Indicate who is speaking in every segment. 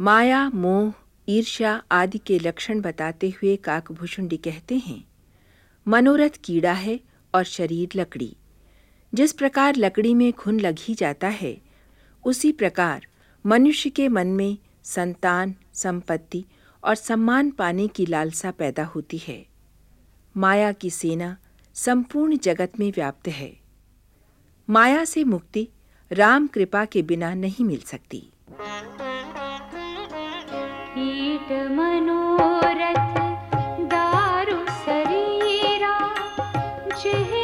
Speaker 1: माया, मोह, ईर्ष्या आदि के लक्षण बताते हुए काकभूषुंडी कहते हैं, मनोरथ कीड़ा है और शरीर लकड़ी। जिस प्रकार लकड़ी में घुन लगी जाता है, उसी प्रकार मनुष्य के मन में संतान, संपत्ति और सम्मान पाने की लालसा पैदा होती है। माया की सेना संपूर्ण जगत में व्याप्त है। माया से मुक्ति राम कृपा के बिना नहीं मिल सकती।
Speaker 2: मनोरथ दारु शरीरा ज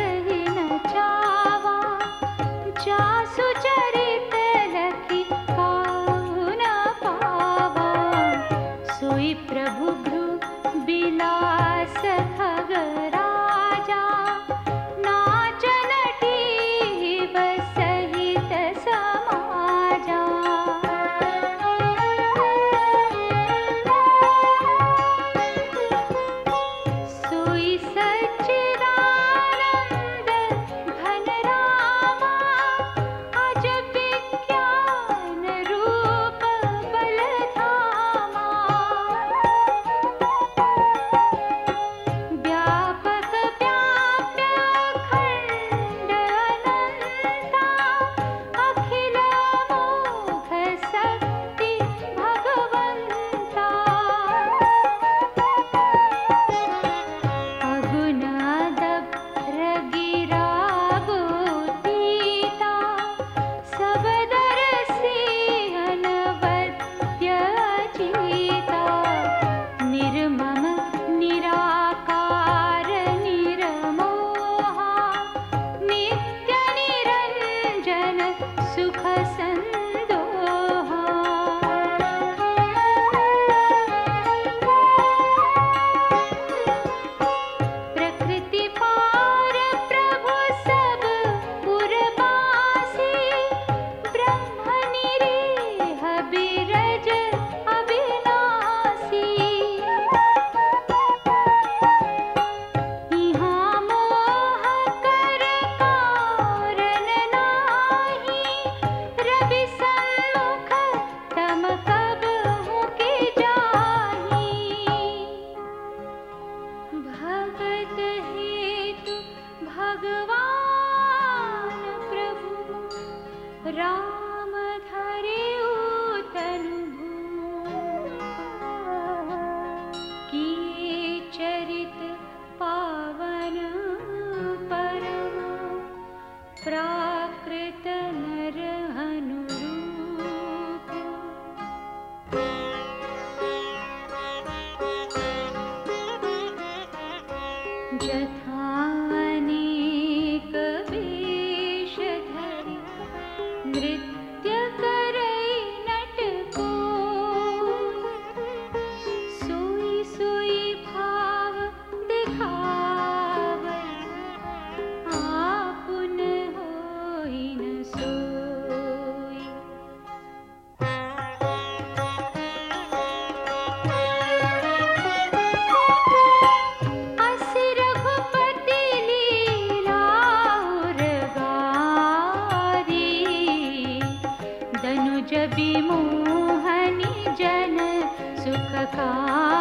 Speaker 2: जथा अनुज विमोहनि जन सुखकारी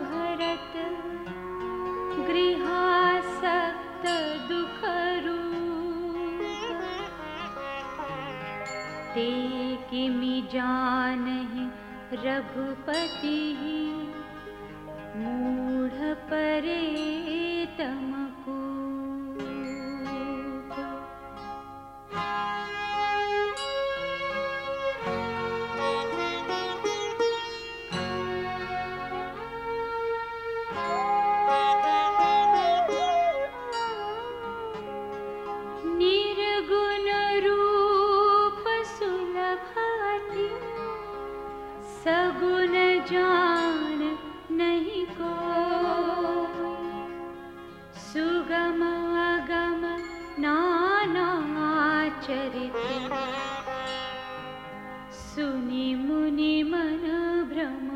Speaker 2: भर गृहास दुखरु। जानहि रघुपतिः मूढपरेतम् सुनि मुनि मन ब्रह्म